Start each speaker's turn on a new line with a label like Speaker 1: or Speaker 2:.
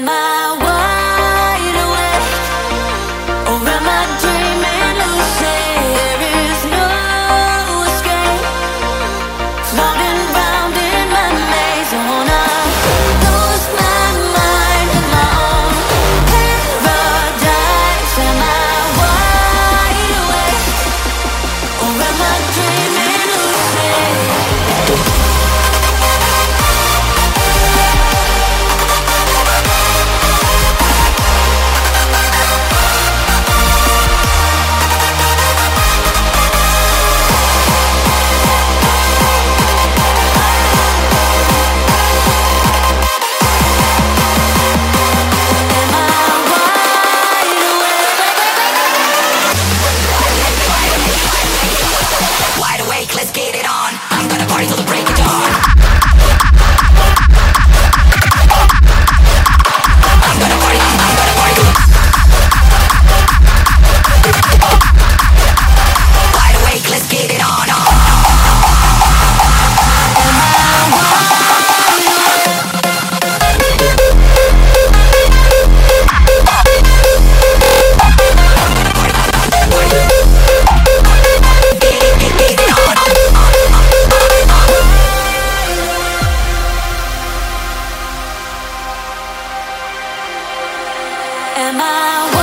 Speaker 1: Am I Am I